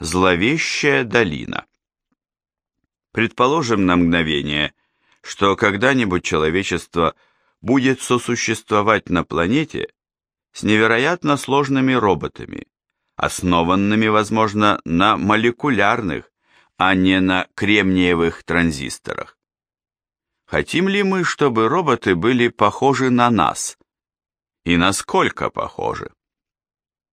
Зловещая долина. Предположим на мгновение, что когда-нибудь человечество будет сосуществовать на планете с невероятно сложными роботами, основанными, возможно, на молекулярных, а не на кремниевых транзисторах. Хотим ли мы, чтобы роботы были похожи на нас? И насколько похожи?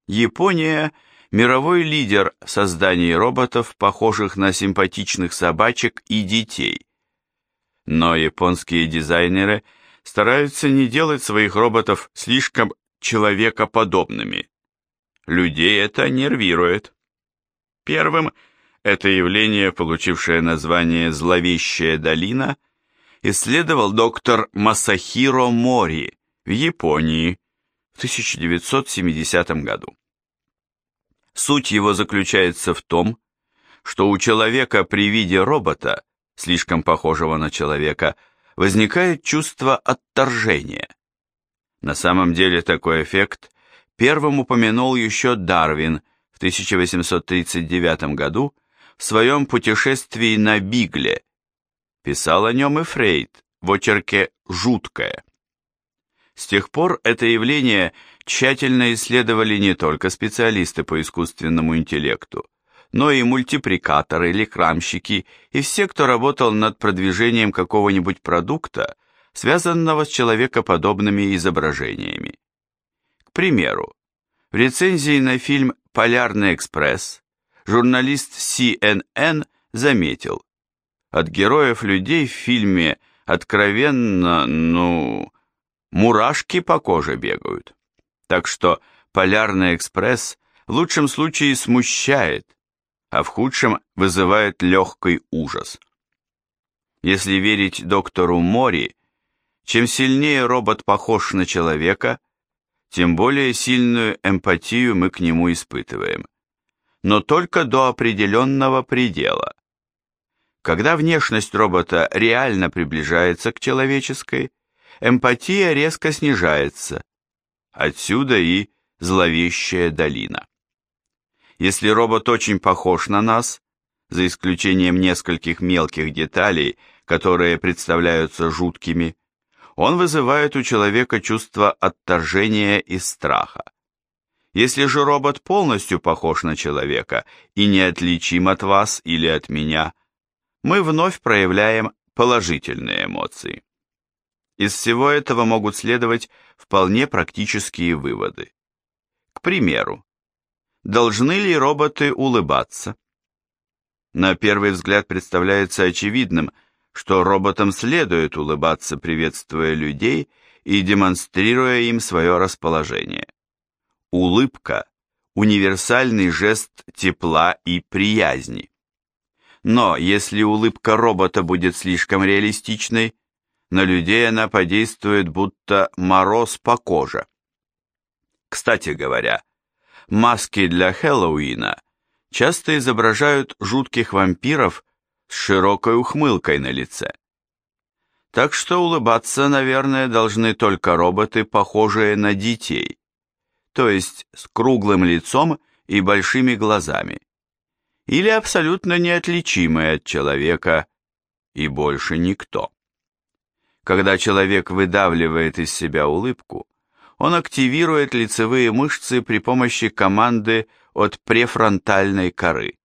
Япония – мировой лидер в создании роботов, похожих на симпатичных собачек и детей. Но японские дизайнеры стараются не делать своих роботов слишком человекоподобными. Людей это нервирует. Первым это явление, получившее название «Зловещая долина», исследовал доктор Масахиро Мори в Японии в 1970 году. Суть его заключается в том, что у человека при виде робота, слишком похожего на человека, возникает чувство отторжения. На самом деле такой эффект первым упомянул еще Дарвин в 1839 году в своем путешествии на Бигле. Писал о нем и Фрейд в очерке «Жуткое». С тех пор это явление тщательно исследовали не только специалисты по искусственному интеллекту, но и мультипликаторы, рекламщики и все, кто работал над продвижением какого-нибудь продукта, связанного с человекоподобными изображениями. К примеру, в рецензии на фильм «Полярный экспресс» журналист CNN заметил, от героев людей в фильме откровенно, ну, мурашки по коже бегают. Так что Полярный экспресс в лучшем случае смущает, а в худшем вызывает легкий ужас. Если верить доктору Мори, чем сильнее робот похож на человека, тем более сильную эмпатию мы к нему испытываем. Но только до определенного предела. Когда внешность робота реально приближается к человеческой, эмпатия резко снижается. Отсюда и зловещая долина. Если робот очень похож на нас, за исключением нескольких мелких деталей, которые представляются жуткими, он вызывает у человека чувство отторжения и страха. Если же робот полностью похож на человека и неотличим от вас или от меня, мы вновь проявляем положительные эмоции. Из всего этого могут следовать вполне практические выводы. К примеру, должны ли роботы улыбаться? На первый взгляд представляется очевидным, что роботам следует улыбаться, приветствуя людей и демонстрируя им свое расположение. Улыбка – универсальный жест тепла и приязни. Но если улыбка робота будет слишком реалистичной, на людей она подействует будто мороз по коже. Кстати говоря, маски для Хэллоуина часто изображают жутких вампиров с широкой ухмылкой на лице. Так что улыбаться, наверное, должны только роботы, похожие на детей, то есть с круглым лицом и большими глазами, или абсолютно неотличимые от человека, и больше никто. Когда человек выдавливает из себя улыбку, он активирует лицевые мышцы при помощи команды от префронтальной коры.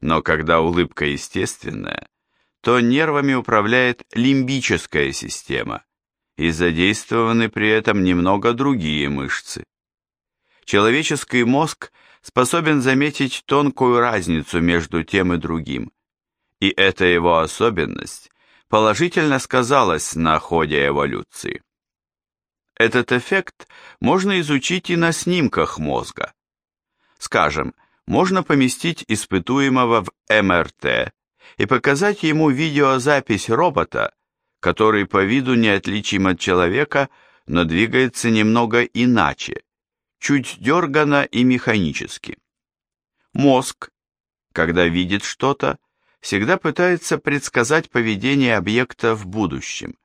Но когда улыбка естественная, то нервами управляет лимбическая система, и задействованы при этом немного другие мышцы. Человеческий мозг способен заметить тонкую разницу между тем и другим, и эта его особенность положительно сказалось на ходе эволюции. Этот эффект можно изучить и на снимках мозга. Скажем, можно поместить испытуемого в МРТ и показать ему видеозапись робота, который по виду неотличим от человека, но двигается немного иначе, чуть дергано и механически. Мозг, когда видит что-то, всегда пытается предсказать поведение объекта в будущем.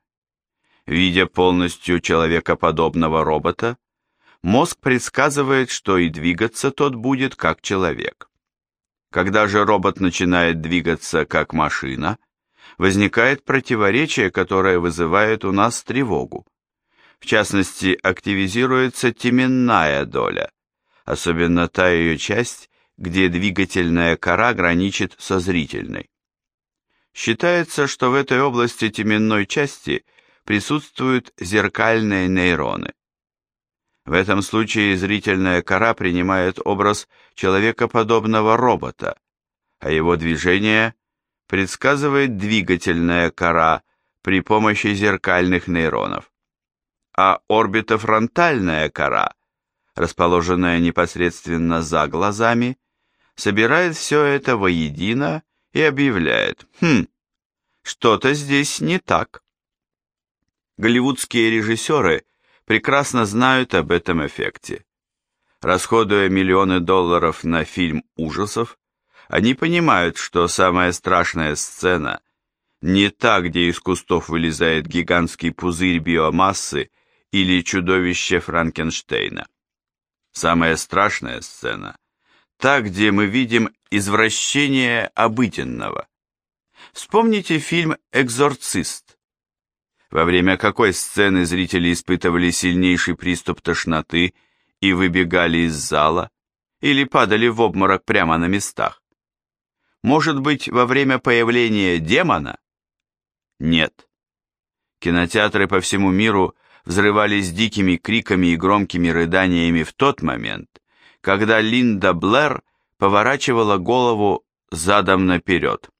Видя полностью человекоподобного робота, мозг предсказывает, что и двигаться тот будет как человек. Когда же робот начинает двигаться как машина, возникает противоречие, которое вызывает у нас тревогу. В частности, активизируется теменная доля, особенно та ее часть, где двигательная кора граничит со зрительной. Считается, что в этой области теменной части присутствуют зеркальные нейроны. В этом случае зрительная кора принимает образ человекоподобного робота, а его движение предсказывает двигательная кора при помощи зеркальных нейронов. А орбитофронтальная кора, расположенная непосредственно за глазами, собирает все это воедино и объявляет «Хм, что-то здесь не так». Голливудские режиссеры прекрасно знают об этом эффекте. Расходуя миллионы долларов на фильм ужасов, они понимают, что самая страшная сцена не та, где из кустов вылезает гигантский пузырь биомассы или чудовище Франкенштейна. Самая страшная сцена – та, где мы видим извращение обыденного. Вспомните фильм «Экзорцист». Во время какой сцены зрители испытывали сильнейший приступ тошноты и выбегали из зала, или падали в обморок прямо на местах? Может быть, во время появления демона? Нет. Кинотеатры по всему миру взрывались дикими криками и громкими рыданиями в тот момент, когда Линда Блэр поворачивала голову задом наперед.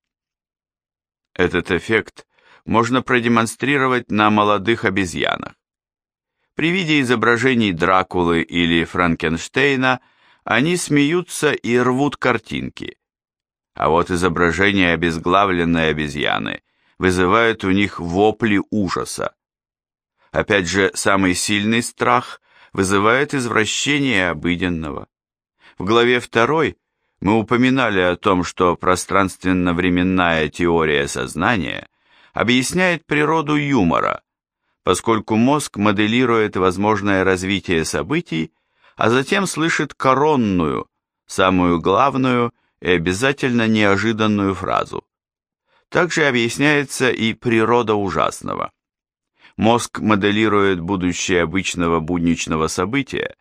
Этот эффект можно продемонстрировать на молодых обезьянах. При виде изображений Дракулы или Франкенштейна они смеются и рвут картинки. А вот изображения обезглавленной обезьяны вызывают у них вопли ужаса. Опять же, самый сильный страх вызывает извращение обыденного. В главе 2 мы упоминали о том, что пространственно-временная теория сознания объясняет природу юмора, поскольку мозг моделирует возможное развитие событий, а затем слышит коронную, самую главную и обязательно неожиданную фразу. Также объясняется и природа ужасного. Мозг моделирует будущее обычного будничного события,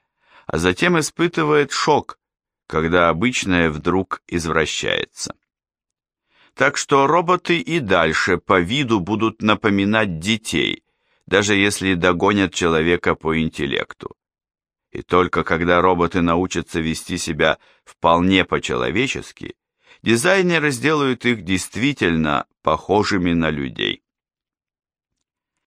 а затем испытывает шок, когда обычное вдруг извращается. Так что роботы и дальше по виду будут напоминать детей, даже если догонят человека по интеллекту. И только когда роботы научатся вести себя вполне по-человечески, дизайнеры сделают их действительно похожими на людей.